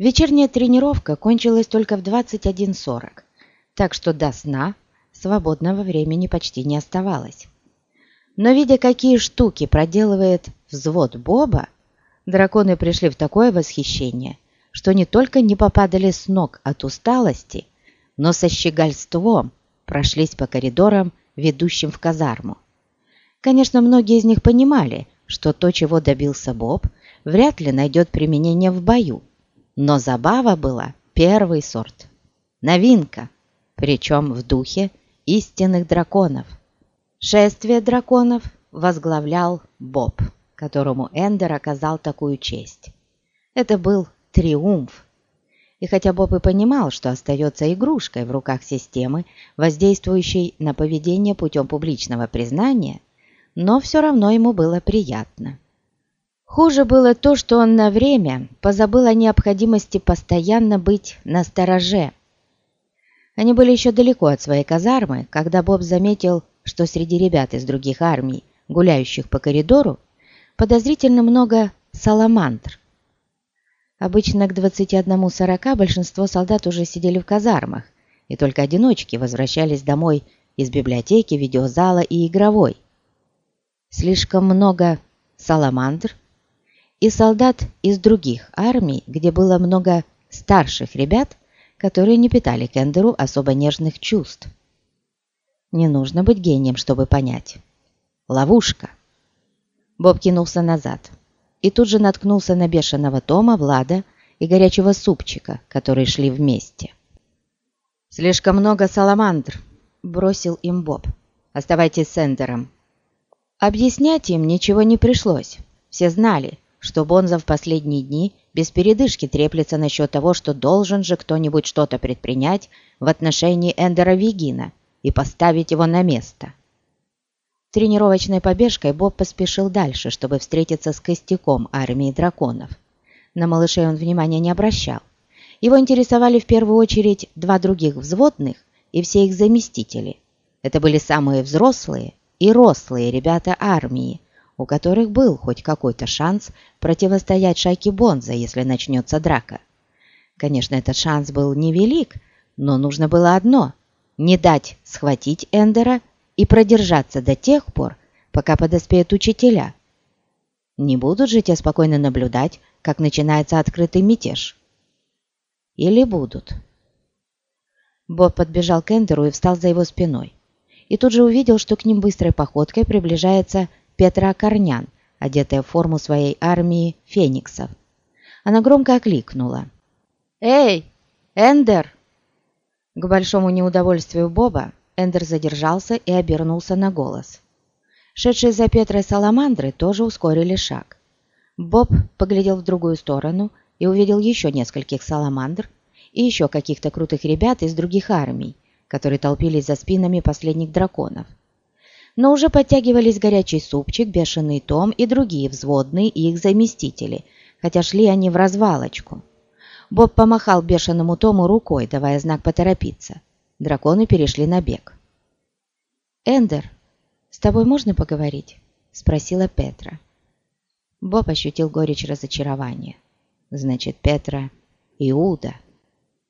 Вечерняя тренировка кончилась только в 21.40, так что до сна свободного времени почти не оставалось. Но видя, какие штуки проделывает взвод Боба, драконы пришли в такое восхищение, что не только не попадали с ног от усталости, но со щегольством прошлись по коридорам, ведущим в казарму. Конечно, многие из них понимали, что то, чего добился Боб, вряд ли найдет применение в бою, но забава была первый сорт. Новинка, причем в духе истинных драконов. Шествие драконов возглавлял Боб, которому Эндер оказал такую честь. Это был триумф. И хотя Боб и понимал, что остается игрушкой в руках системы, воздействующей на поведение путем публичного признания, но все равно ему было приятно. Хуже было то, что он на время позабыл о необходимости постоянно быть на стороже. Они были еще далеко от своей казармы, когда Боб заметил, что среди ребят из других армий, гуляющих по коридору, подозрительно много саламандр. Обычно к 21.40 большинство солдат уже сидели в казармах, и только одиночки возвращались домой из библиотеки, видеозала и игровой. Слишком много саламандр и солдат из других армий, где было много старших ребят, которые не питали Кендеру особо нежных чувств. Не нужно быть гением, чтобы понять. Ловушка. Боб кинулся назад и тут же наткнулся на бешеного Тома, Влада и горячего супчика, которые шли вместе. «Слишком много саламандр», — бросил им Боб. «Оставайтесь с Эндером». Объяснять им ничего не пришлось. Все знали, что Бонза в последние дни без передышки треплется насчет того, что должен же кто-нибудь что-то предпринять в отношении Эндера Вегина и поставить его на место. Тренировочной побежкой Боб поспешил дальше, чтобы встретиться с костяком армии драконов. На малышей он внимания не обращал. Его интересовали в первую очередь два других взводных и все их заместители. Это были самые взрослые и рослые ребята армии, у которых был хоть какой-то шанс противостоять шайке Бонза, если начнется драка. Конечно, этот шанс был невелик, но нужно было одно – не дать схватить Эндера и продержаться до тех пор, пока подоспеют учителя. Не будут же те спокойно наблюдать, как начинается открытый мятеж. Или будут. Боб подбежал к Эндеру и встал за его спиной. И тут же увидел, что к ним быстрой походкой приближается Петра Корнян, одетая в форму своей армии фениксов. Она громко окликнула. «Эй, Эндер!» К большому неудовольствию Боба Эндер задержался и обернулся на голос. Шедшие за Петрой саламандры тоже ускорили шаг. Боб поглядел в другую сторону и увидел еще нескольких саламандр и еще каких-то крутых ребят из других армий, которые толпились за спинами последних драконов. Но уже подтягивались горячий супчик, бешеный том и другие взводные и их заместители, хотя шли они в развалочку. Боб помахал бешеному Тому рукой, давая знак поторопиться. Драконы перешли на бег. «Эндер, с тобой можно поговорить?» – спросила Петра. Боб ощутил горечь разочарования. «Значит, Петра – Иуда.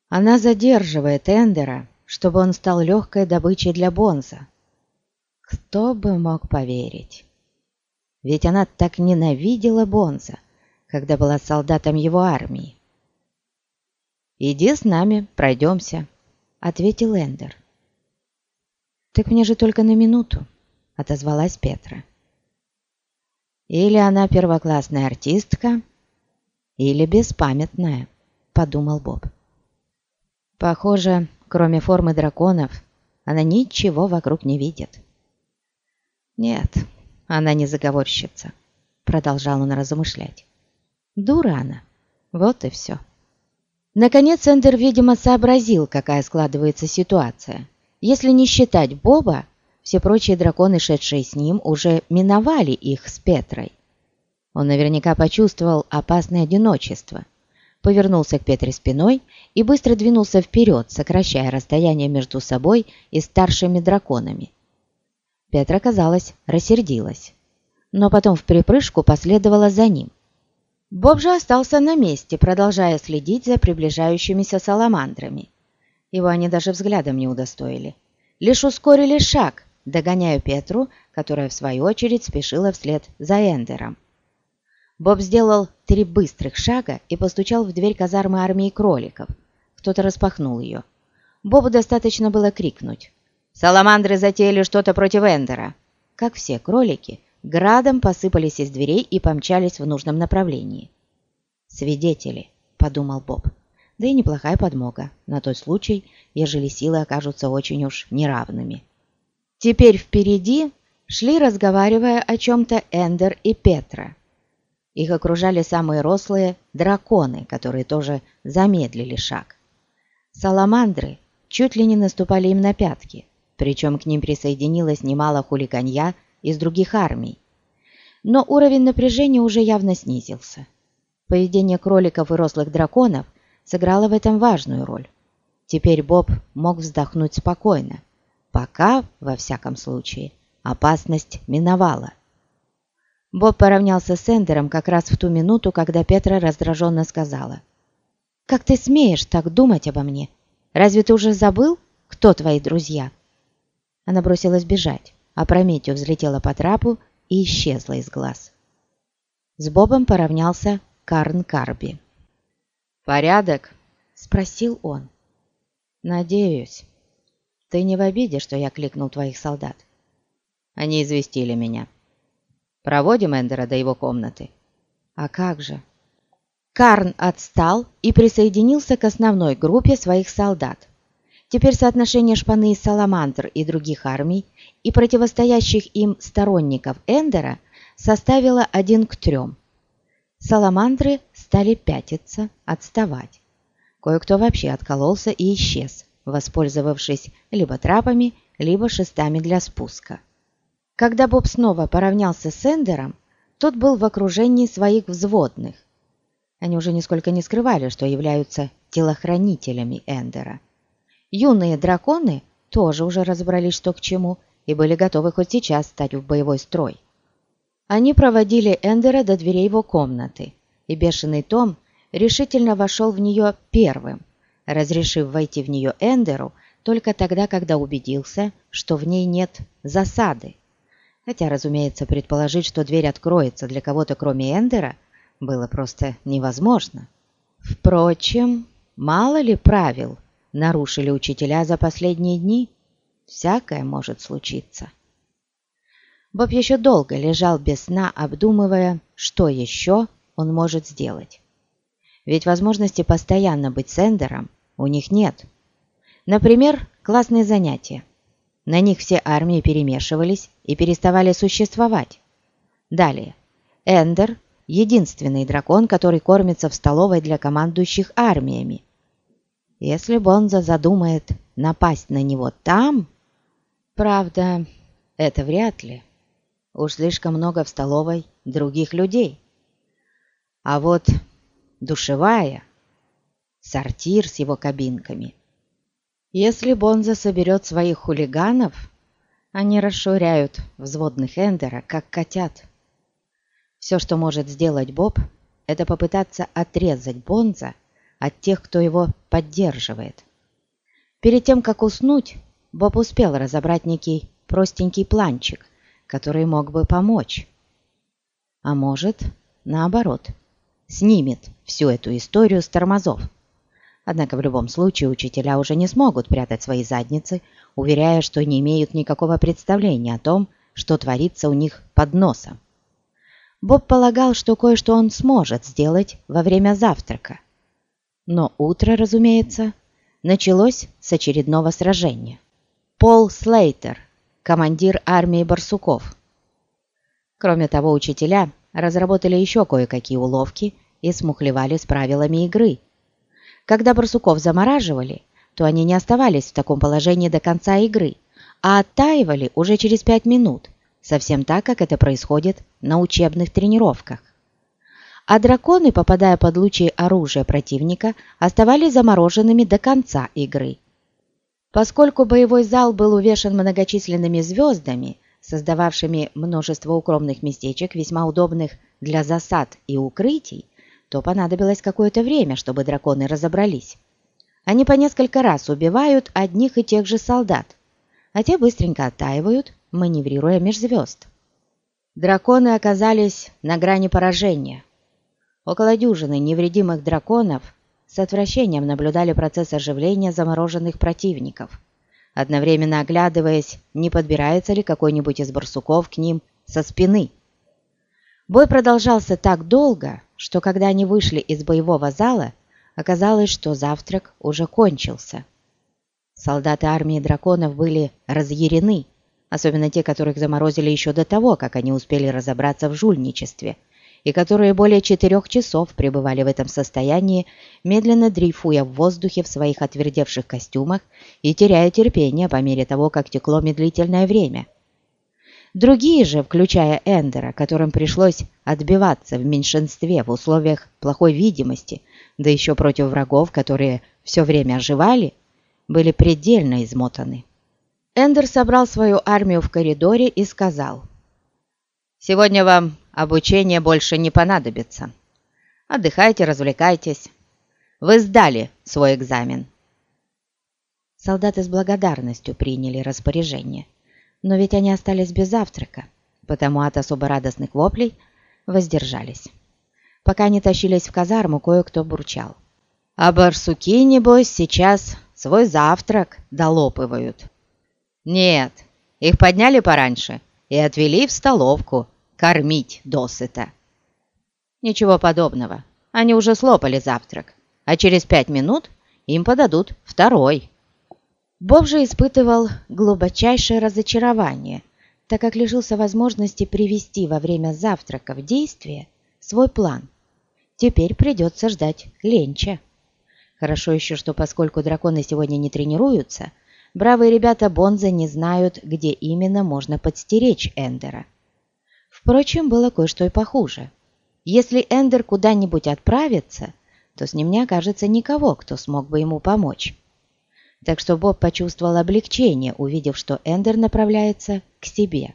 Она задерживает Эндера, чтобы он стал легкой добычей для Бонза. Кто бы мог поверить? Ведь она так ненавидела Бонза, когда была солдатом его армии. «Иди с нами, пройдемся», — ответил Эндер. «Так мне же только на минуту», — отозвалась Петра. «Или она первоклассная артистка, или беспамятная», — подумал Боб. «Похоже, кроме формы драконов, она ничего вокруг не видит». «Нет, она не заговорщица», — продолжал он размышлять. «Дура она, вот и все». Наконец Эндер, видимо, сообразил, какая складывается ситуация. Если не считать Боба, все прочие драконы, шедшие с ним, уже миновали их с Петрой. Он наверняка почувствовал опасное одиночество. Повернулся к Петре спиной и быстро двинулся вперед, сокращая расстояние между собой и старшими драконами. Петра, казалось, рассердилась, но потом в припрыжку последовала за ним. Боб же остался на месте, продолжая следить за приближающимися саламандрами. Его они даже взглядом не удостоили. Лишь ускорили шаг, догоняя Петру, которая в свою очередь спешила вслед за Эндером. Боб сделал три быстрых шага и постучал в дверь казармы армии кроликов. Кто-то распахнул ее. Бобу достаточно было крикнуть. «Саламандры затеяли что-то против Эндера!» Как все кролики, градом посыпались из дверей и помчались в нужном направлении. «Свидетели», — подумал Боб, — «да и неплохая подмога, на тот случай, ежели силы окажутся очень уж неравными». Теперь впереди шли, разговаривая о чем-то Эндер и Петра. Их окружали самые рослые драконы, которые тоже замедлили шаг. Саламандры чуть ли не наступали им на пятки, причем к ним присоединилось немало хулиганья из других армий. Но уровень напряжения уже явно снизился. Поведение кроликов и рослых драконов сыграло в этом важную роль. Теперь Боб мог вздохнуть спокойно. Пока, во всяком случае, опасность миновала. Боб поравнялся с Эндером как раз в ту минуту, когда Петра раздраженно сказала. «Как ты смеешь так думать обо мне? Разве ты уже забыл, кто твои друзья?» Она бросилась бежать а Прометью взлетела по трапу и исчезла из глаз. С Бобом поравнялся Карн Карби. «Порядок?» — спросил он. «Надеюсь. Ты не в обиде, что я кликнул твоих солдат?» Они известили меня. Проводим Эндера до его комнаты. А как же? Карн отстал и присоединился к основной группе своих солдат. Теперь соотношение шпаны из Саламандр и других армий и противостоящих им сторонников Эндера составило один к трем. Саламандры стали пятиться, отставать. Кое-кто вообще откололся и исчез, воспользовавшись либо трапами, либо шестами для спуска. Когда Боб снова поравнялся с Эндером, тот был в окружении своих взводных. Они уже нисколько не скрывали, что являются телохранителями Эндера – Юные драконы тоже уже разобрались, что к чему, и были готовы хоть сейчас стать в боевой строй. Они проводили Эндера до дверей его комнаты, и бешеный Том решительно вошел в нее первым, разрешив войти в нее Эндеру только тогда, когда убедился, что в ней нет засады. Хотя, разумеется, предположить, что дверь откроется для кого-то кроме Эндера, было просто невозможно. Впрочем, мало ли правил – нарушили учителя за последние дни, всякое может случиться. Боб еще долго лежал без сна, обдумывая, что еще он может сделать. Ведь возможности постоянно быть сендером у них нет. Например, классные занятия. На них все армии перемешивались и переставали существовать. Далее. Эндер – единственный дракон, который кормится в столовой для командующих армиями – если Бонза задумает напасть на него там... Правда, это вряд ли. Уж слишком много в столовой других людей. А вот душевая, сортир с его кабинками. Если Бонза соберет своих хулиганов, они расширяют взводных Эндера, как котят. Все, что может сделать Боб, это попытаться отрезать Бонза от тех, кто его поддерживает. Перед тем, как уснуть, Боб успел разобрать некий простенький планчик, который мог бы помочь. А может, наоборот, снимет всю эту историю с тормозов. Однако в любом случае учителя уже не смогут прятать свои задницы, уверяя, что не имеют никакого представления о том, что творится у них под носом. Боб полагал, что кое-что он сможет сделать во время завтрака – но утро, разумеется, началось с очередного сражения. Пол Слейтер, командир армии барсуков. Кроме того, учителя разработали еще кое-какие уловки и смухлевали с правилами игры. Когда барсуков замораживали, то они не оставались в таком положении до конца игры, а оттаивали уже через пять минут, совсем так, как это происходит на учебных тренировках а драконы, попадая под лучи оружия противника, оставались замороженными до конца игры. Поскольку боевой зал был увешан многочисленными звездами, создававшими множество укромных местечек, весьма удобных для засад и укрытий, то понадобилось какое-то время, чтобы драконы разобрались. Они по несколько раз убивают одних и тех же солдат, а те быстренько оттаивают, маневрируя меж звезд. Драконы оказались на грани поражения. Около дюжины невредимых драконов с отвращением наблюдали процесс оживления замороженных противников, одновременно оглядываясь, не подбирается ли какой-нибудь из барсуков к ним со спины. Бой продолжался так долго, что когда они вышли из боевого зала, оказалось, что завтрак уже кончился. Солдаты армии драконов были разъярены, особенно те, которых заморозили еще до того, как они успели разобраться в жульничестве, и которые более четырех часов пребывали в этом состоянии, медленно дрейфуя в воздухе в своих отвердевших костюмах и теряя терпение по мере того, как текло медлительное время. Другие же, включая Эндера, которым пришлось отбиваться в меньшинстве в условиях плохой видимости, да еще против врагов, которые все время оживали, были предельно измотаны. Эндер собрал свою армию в коридоре и сказал, «Сегодня вам обучение больше не понадобится. Отдыхайте, развлекайтесь. Вы сдали свой экзамен». Солдаты с благодарностью приняли распоряжение, но ведь они остались без завтрака, потому от особо радостных воплей воздержались. Пока они тащились в казарму, кое-кто бурчал. «А барсуки, небось, сейчас свой завтрак долопывают». Нет, их подняли пораньше и отвели в столовку кормить досыта. Ничего подобного. Они уже слопали завтрак, а через пять минут им подадут второй. Боб же испытывал глубочайшее разочарование, так как лишился возможности привести во время завтрака в действие свой план. Теперь придется ждать ленча. Хорошо еще, что поскольку драконы сегодня не тренируются, бравые ребята Бонза не знают, где именно можно подстеречь Эндера. Впрочем, было кое-что и похуже. Если Эндер куда-нибудь отправится, то с ним не окажется никого, кто смог бы ему помочь. Так что Боб почувствовал облегчение, увидев, что Эндер направляется к себе.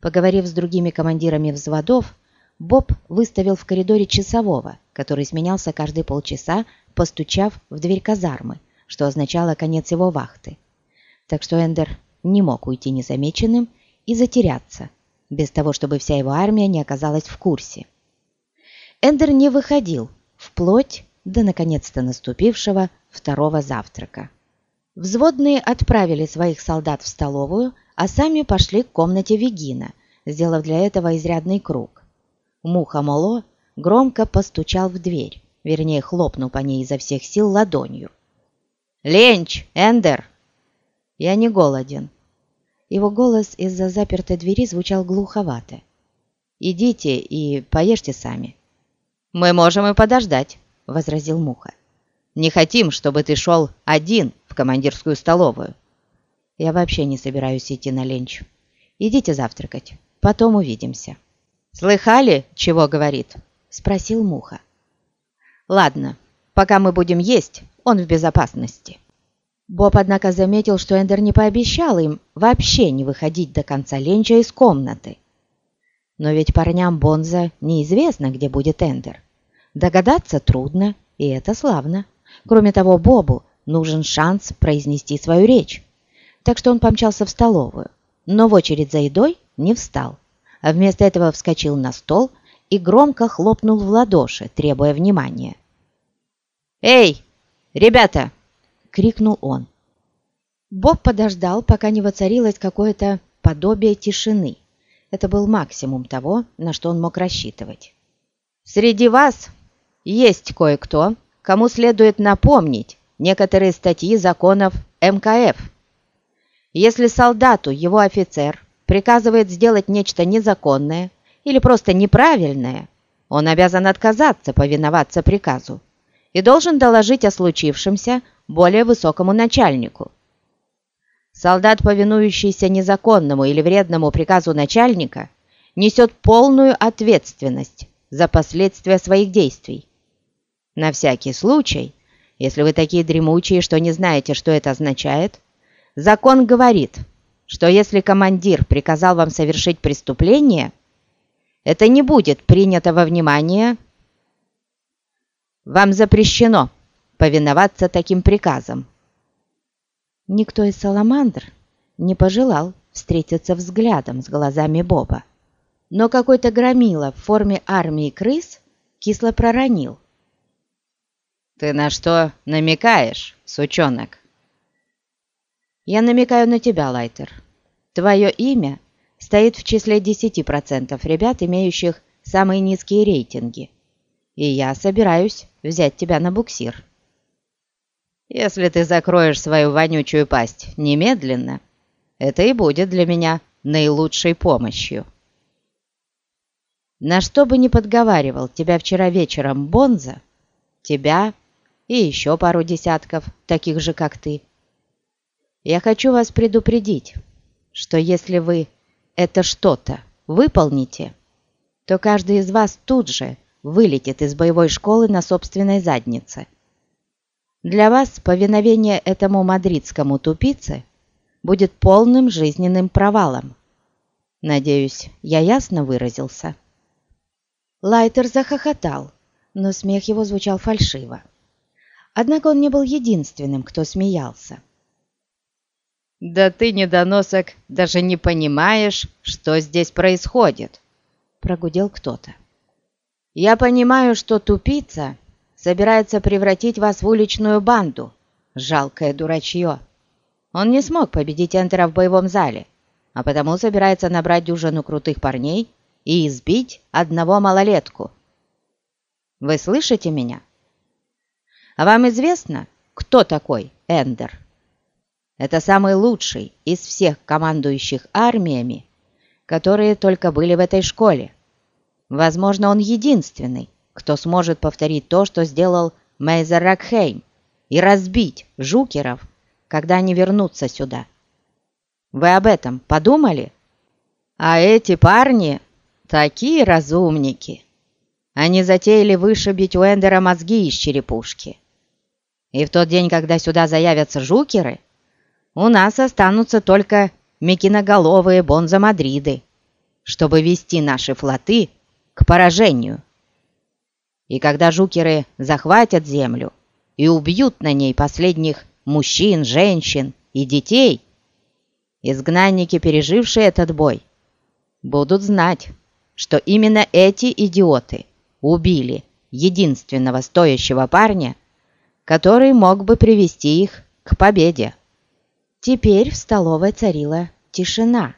Поговорив с другими командирами взводов, Боб выставил в коридоре часового, который сменялся каждые полчаса, постучав в дверь казармы, что означало конец его вахты. Так что Эндер не мог уйти незамеченным и затеряться, без того, чтобы вся его армия не оказалась в курсе. Эндер не выходил, вплоть до наконец-то наступившего второго завтрака. Взводные отправили своих солдат в столовую, а сами пошли к комнате Вегина, сделав для этого изрядный круг. Муха Моло громко постучал в дверь, вернее, хлопнул по ней изо всех сил ладонью. «Ленч! Эндер!» «Я не голоден». Его голос из-за запертой двери звучал глуховато. «Идите и поешьте сами». «Мы можем и подождать», — возразил Муха. «Не хотим, чтобы ты шел один в командирскую столовую». «Я вообще не собираюсь идти на ленч. Идите завтракать, потом увидимся». «Слыхали, чего говорит?» — спросил Муха. «Ладно, пока мы будем есть, он в безопасности». Боб, однако, заметил, что Эндер не пообещал им вообще не выходить до конца ленча из комнаты. Но ведь парням Бонза неизвестно, где будет Эндер. Догадаться трудно, и это славно. Кроме того, Бобу нужен шанс произнести свою речь. Так что он помчался в столовую, но в очередь за едой не встал, а вместо этого вскочил на стол и громко хлопнул в ладоши, требуя внимания. «Эй, ребята!» — крикнул он. Боб подождал, пока не воцарилось какое-то подобие тишины. Это был максимум того, на что он мог рассчитывать. «Среди вас есть кое-кто, кому следует напомнить некоторые статьи законов МКФ. Если солдату его офицер приказывает сделать нечто незаконное или просто неправильное, он обязан отказаться повиноваться приказу и должен доложить о случившемся более высокому начальнику. Солдат, повинующийся незаконному или вредному приказу начальника, несет полную ответственность за последствия своих действий. На всякий случай, если вы такие дремучие, что не знаете, что это означает, закон говорит, что если командир приказал вам совершить преступление, это не будет принято во внимание вам запрещено повиноваться таким приказам». Никто из саламандр не пожелал встретиться взглядом с глазами Боба. Но какой-то громила в форме армии крыс кисло проронил. «Ты на что намекаешь, сучонок?» «Я намекаю на тебя, Лайтер. Твое имя стоит в числе 10% ребят, имеющих самые низкие рейтинги, и я собираюсь взять тебя на буксир». «Если ты закроешь свою вонючую пасть немедленно, это и будет для меня наилучшей помощью». На что бы ни подговаривал тебя вчера вечером Бонза, тебя и еще пару десятков, таких же, как ты, я хочу вас предупредить, что если вы это что-то выполните, то каждый из вас тут же вылетит из боевой школы на собственной заднице. Для вас повиновение этому мадридскому тупице будет полным жизненным провалом. Надеюсь, я ясно выразился?» Лайтер захохотал, но смех его звучал фальшиво. Однако он не был единственным, кто смеялся. «Да ты, недоносок, даже не понимаешь, что здесь происходит!» Прогудел кто-то. «Я понимаю, что тупица собирается превратить вас в уличную банду, жалкое дурачье. Он не смог победить Энтера в боевом зале, а потому собирается набрать дюжину крутых парней и избить одного малолетку. Вы слышите меня? А вам известно, кто такой Эндер? Это самый лучший из всех командующих армиями, которые только были в этой школе. Возможно, он единственный, кто сможет повторить то, что сделал Мейзер Ракхейм, и разбить жукеров, когда они вернутся сюда. Вы об этом подумали? А эти парни Такие разумники! Они затеяли вышибить у Эндера мозги из черепушки. И в тот день, когда сюда заявятся жукеры, у нас останутся только мекиноголовые бонза-мадриды, чтобы вести наши флоты к поражению. И когда жукеры захватят землю и убьют на ней последних мужчин, женщин и детей, изгнанники, пережившие этот бой, будут знать, что именно эти идиоты убили единственного стоящего парня, который мог бы привести их к победе. Теперь в столовой царила тишина.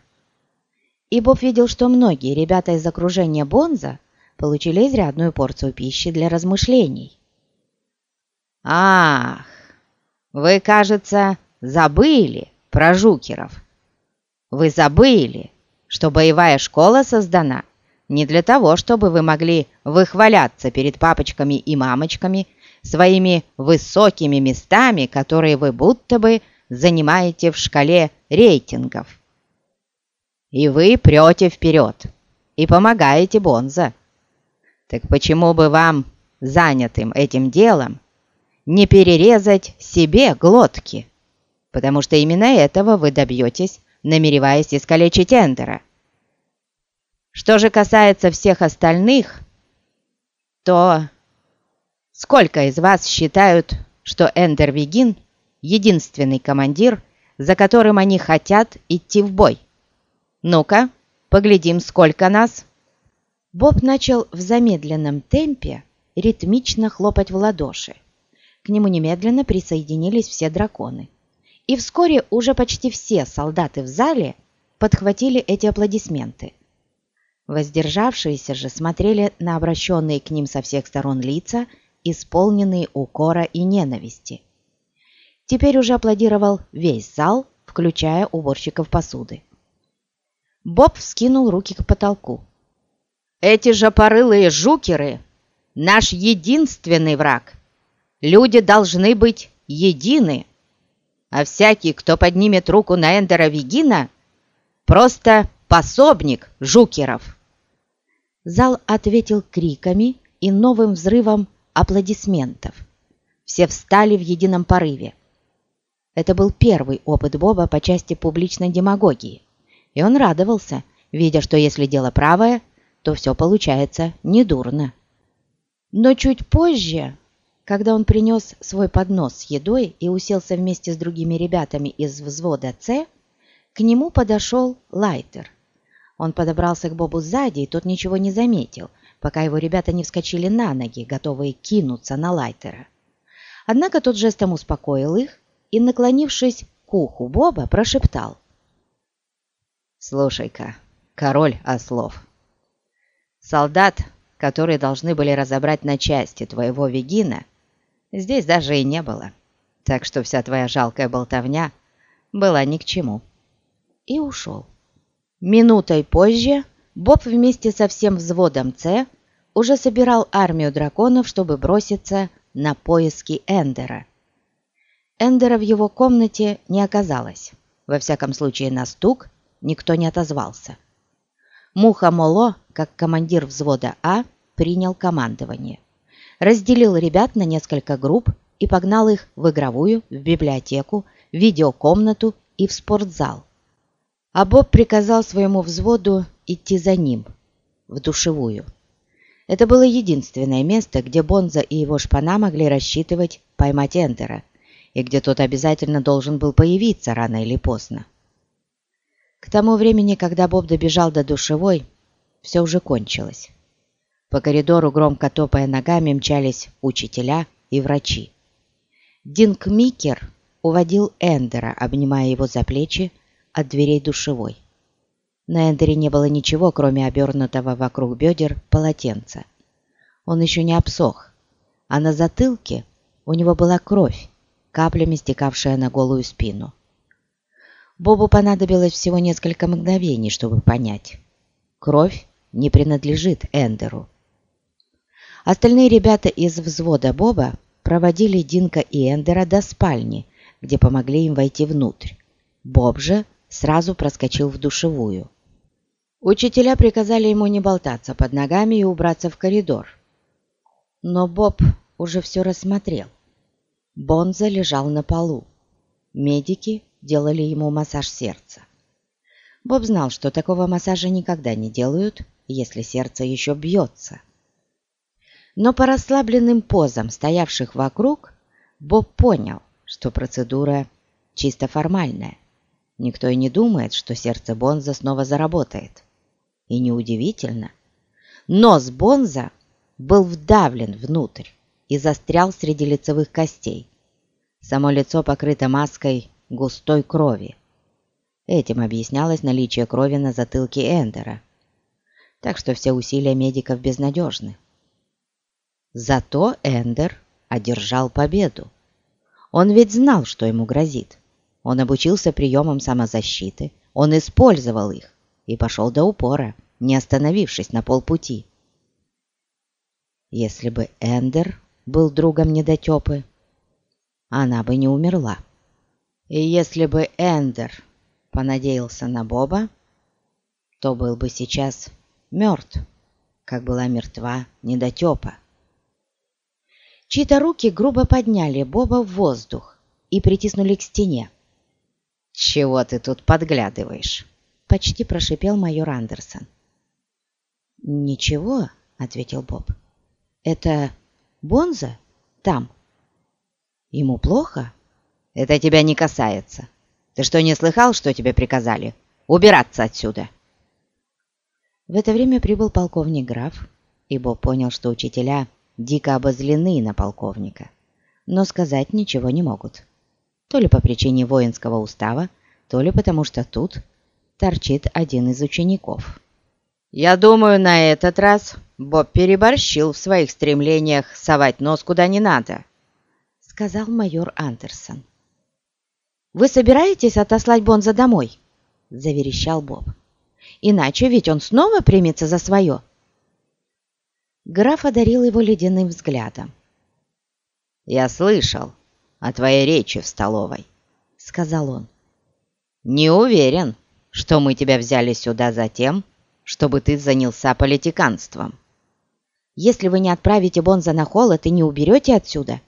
И Боб видел, что многие ребята из окружения Бонза получили изрядную порцию пищи для размышлений. «Ах, вы, кажется, забыли про жукеров. Вы забыли, что боевая школа создана не для того, чтобы вы могли выхваляться перед папочками и мамочками своими высокими местами, которые вы будто бы занимаете в шкале рейтингов. И вы прете вперед и помогаете Бонза. Так почему бы вам, занятым этим делом, не перерезать себе глотки? Потому что именно этого вы добьетесь, намереваясь искалечить Эндера. Что же касается всех остальных, то сколько из вас считают, что Эндер Вигин — единственный командир, за которым они хотят идти в бой? Ну-ка, поглядим, сколько нас. Боб начал в замедленном темпе ритмично хлопать в ладоши. К нему немедленно присоединились все драконы. И вскоре уже почти все солдаты в зале подхватили эти аплодисменты. Воздержавшиеся же смотрели на обращенные к ним со всех сторон лица, исполненные укора и ненависти. Теперь уже аплодировал весь зал, включая уборщиков посуды. Боб вскинул руки к потолку. «Эти же порылые жукеры — наш единственный враг. Люди должны быть едины, а всякий, кто поднимет руку на Эндера Вигина, просто пособник жукеров». Зал ответил криками и новым взрывом аплодисментов. Все встали в едином порыве. Это был первый опыт Боба по части публичной демагогии, и он радовался, видя, что если дело правое, то все получается недурно. Но чуть позже Когда он принес свой поднос с едой и уселся вместе с другими ребятами из взвода «С», к нему подошел Лайтер. Он подобрался к Бобу сзади, и тот ничего не заметил, пока его ребята не вскочили на ноги, готовые кинуться на Лайтера. Однако тот жестом успокоил их и, наклонившись к уху Боба, прошептал. «Слушай-ка, король ослов, солдат, которые должны были разобрать на части твоего Вегина, здесь даже и не было, так что вся твоя жалкая болтовня была ни к чему». И ушел. Минутой позже Боб вместе со всем взводом С уже собирал армию драконов, чтобы броситься на поиски Эндера. Эндера в его комнате не оказалось. Во всяком случае, на стук никто не отозвался. Муха Моло, как командир взвода А, принял командование. Разделил ребят на несколько групп и погнал их в игровую, в библиотеку, в видеокомнату и в спортзал. А Боб приказал своему взводу идти за ним, в душевую. Это было единственное место, где Бонза и его шпана могли рассчитывать поймать Эндера, и где тот обязательно должен был появиться рано или поздно. К тому времени, когда Боб добежал до душевой, все уже кончилось. По коридору, громко топая ногами, мчались учителя и врачи. Динк Микер уводил Эндера, обнимая его за плечи, от дверей душевой. На Эндере не было ничего, кроме обернутого вокруг бедер полотенца. Он еще не обсох, а на затылке у него была кровь, каплями стекавшая на голую спину. Бобу понадобилось всего несколько мгновений, чтобы понять. Кровь не принадлежит Эндеру. Остальные ребята из взвода Боба проводили Динка и Эндера до спальни, где помогли им войти внутрь. Боб же сразу проскочил в душевую. Учителя приказали ему не болтаться под ногами и убраться в коридор. Но Боб уже все рассмотрел. Бонза лежал на полу. Медики делали ему массаж сердца. Боб знал, что такого массажа никогда не делают, если сердце еще бьется. Но по расслабленным позам, стоявших вокруг, Боб понял, что процедура чисто формальная. Никто и не думает, что сердце Бонза снова заработает. И неудивительно. Нос Бонза был вдавлен внутрь и застрял среди лицевых костей. Само лицо покрыто маской густой крови. Этим объяснялось наличие крови на затылке Эндера. Так что все усилия медиков безнадежны. Зато Эндер одержал победу. Он ведь знал, что ему грозит. Он обучился приемам самозащиты, он использовал их и пошел до упора, не остановившись на полпути. Если бы Эндер был другом недотепы, она бы не умерла. И если бы Эндер понадеялся на Боба, то был бы сейчас мертв, как была мертва недотепа. Чьи-то руки грубо подняли Боба в воздух и притиснули к стене. «Чего ты тут подглядываешь?» почти прошипел майор Андерсон. «Ничего», — ответил Боб. «Это Бонза? Там. Ему плохо?» «Это тебя не касается. Ты что, не слыхал, что тебе приказали? Убираться отсюда!» В это время прибыл полковник граф, и Боб понял, что учителя дико обозлены на полковника, но сказать ничего не могут. То ли по причине воинского устава, то ли потому что тут торчит один из учеников. «Я думаю, на этот раз Боб переборщил в своих стремлениях совать нос куда не надо», — сказал майор Андерсон. «Вы собираетесь отослать Бонза домой?» — заверещал Боб. «Иначе ведь он снова примется за свое». Граф одарил его ледяным взглядом. «Я слышал о твоей речи в столовой», — сказал он. «Не уверен, что мы тебя взяли сюда за тем, чтобы ты занялся политиканством. Если вы не отправите Бонза на холод и не уберете отсюда,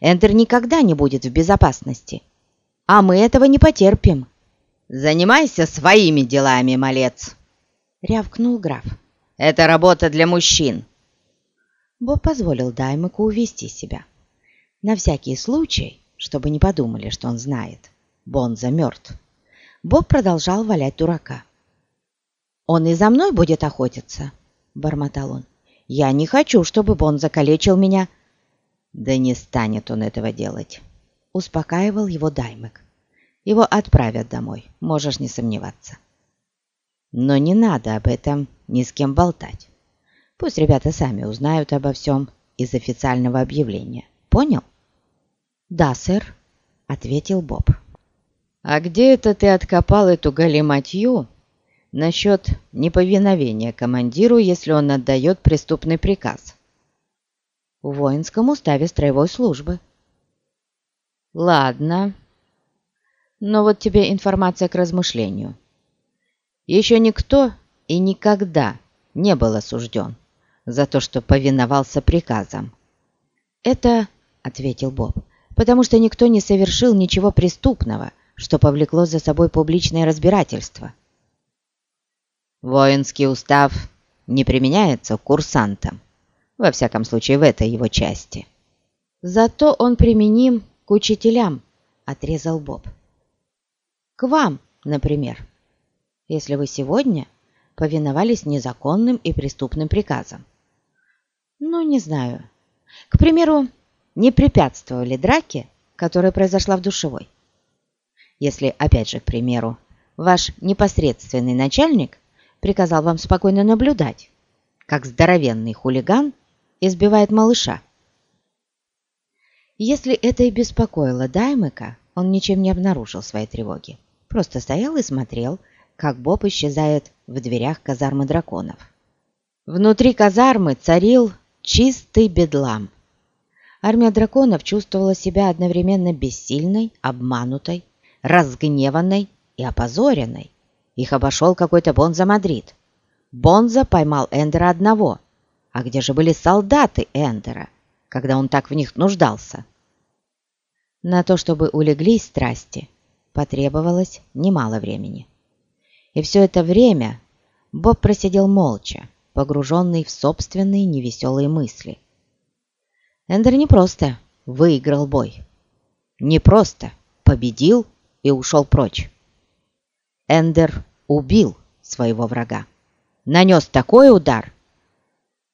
Эндер никогда не будет в безопасности. А мы этого не потерпим. «Занимайся своими делами, малец!» — рявкнул граф. «Это работа для мужчин!» Боб позволил Даймеку увести себя. На всякий случай, чтобы не подумали, что он знает, Бонза мертв, Боб продолжал валять дурака. «Он и за мной будет охотиться?» — бормотал он. «Я не хочу, чтобы Бонза калечил меня». «Да не станет он этого делать», — успокаивал его Даймек. «Его отправят домой, можешь не сомневаться». «Но не надо об этом ни с кем болтать. Пусть ребята сами узнают обо всем из официального объявления. Понял?» «Да, сэр», — ответил Боб. «А где это ты откопал эту галиматью насчет неповиновения командиру, если он отдает преступный приказ?» «В воинском уставе строевой службы». «Ладно. Но вот тебе информация к размышлению. Еще никто и никогда не был осужден за то, что повиновался приказам». «Это, — ответил Боб, — потому что никто не совершил ничего преступного, что повлекло за собой публичное разбирательство. Воинский устав не применяется курсантам, во всяком случае в этой его части. Зато он применим к учителям, отрезал Боб. К вам, например, если вы сегодня повиновались незаконным и преступным приказам. Ну, не знаю. К примеру, не препятствовали драке, которая произошла в душевой. Если, опять же, к примеру, ваш непосредственный начальник приказал вам спокойно наблюдать, как здоровенный хулиган избивает малыша. Если это и беспокоило Даймека, он ничем не обнаружил своей тревоги. Просто стоял и смотрел, как Боб исчезает в дверях казармы драконов. Внутри казармы царил чистый бедлам. Армия драконов чувствовала себя одновременно бессильной, обманутой разгневанной и опозоренной. Их обошел какой-то Бонза Мадрид. Бонза поймал Эндера одного. А где же были солдаты Эндера, когда он так в них нуждался? На то, чтобы улеглись страсти, потребовалось немало времени. И все это время Боб просидел молча, погруженный в собственные невеселые мысли. Эндер не просто выиграл бой, не просто победил и ушел прочь. Эндер убил своего врага, нанес такой удар,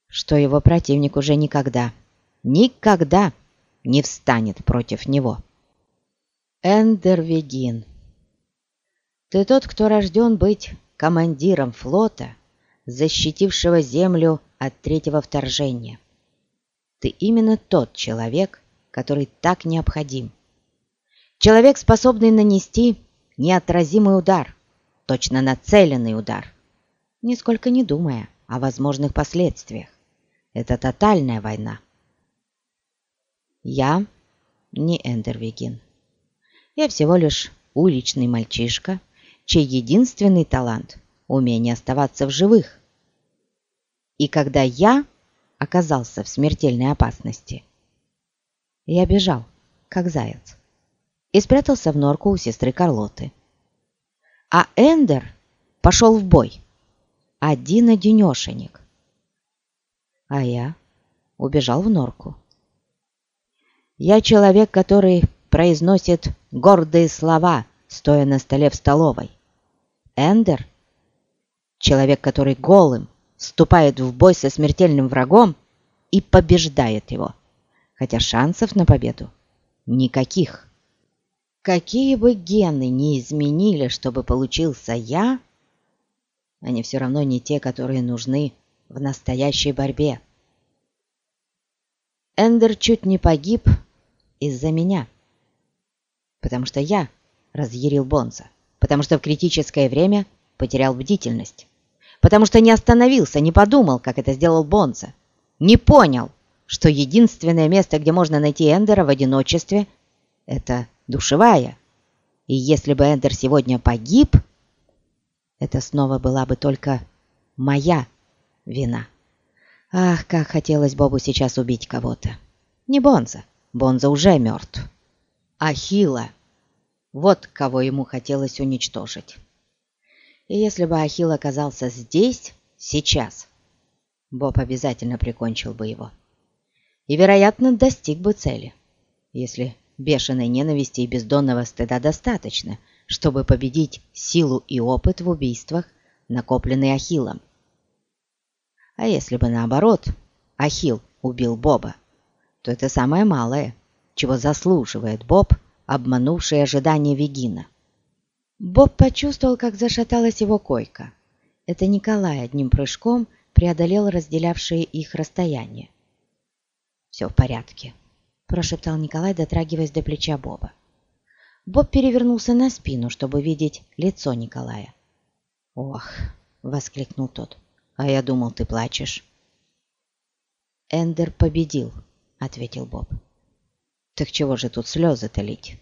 что его противник уже никогда, никогда не встанет против него. Эндер Вегин, ты тот, кто рожден быть командиром флота, защитившего землю от третьего вторжения. Ты именно тот человек, который так необходим – Человек, способный нанести неотразимый удар, точно нацеленный удар, нисколько не думая о возможных последствиях. Это тотальная война. Я не Эндервигин. Я всего лишь уличный мальчишка, чей единственный талант – умение оставаться в живых. И когда я оказался в смертельной опасности, я бежал, как заяц и спрятался в норку у сестры Карлоты. А Эндер пошел в бой. Один-одинешенек. А я убежал в норку. Я человек, который произносит гордые слова, стоя на столе в столовой. Эндер — человек, который голым вступает в бой со смертельным врагом и побеждает его, хотя шансов на победу никаких. Какие бы гены ни изменили, чтобы получился я, они все равно не те, которые нужны в настоящей борьбе. Эндер чуть не погиб из-за меня, потому что я разъярил Бонса, потому что в критическое время потерял бдительность, потому что не остановился, не подумал, как это сделал Бонса, не понял, что единственное место, где можно найти Эндера в одиночестве, это душевая. И если бы Эндер сегодня погиб, это снова была бы только моя вина. Ах, как хотелось Бобу сейчас убить кого-то. Не Бонза, Бонза уже мертв. Ахилла. Вот кого ему хотелось уничтожить. И если бы Ахилл оказался здесь, сейчас, Боб обязательно прикончил бы его. И, вероятно, достиг бы цели. если бешеной ненависти и бездонного стыда достаточно, чтобы победить силу и опыт в убийствах, накопленные Ахиллом. А если бы наоборот, Ахилл убил Боба, то это самое малое, чего заслуживает Боб, обманувший ожидания Вегина. Боб почувствовал, как зашаталась его койка. Это Николай одним прыжком преодолел разделявшие их расстояние. «Все в порядке», – прошептал Николай, дотрагиваясь до плеча Боба. Боб перевернулся на спину, чтобы видеть лицо Николая. «Ох!» — воскликнул тот. «А я думал, ты плачешь». «Эндер победил», — ответил Боб. «Так чего же тут слезы-то лить?»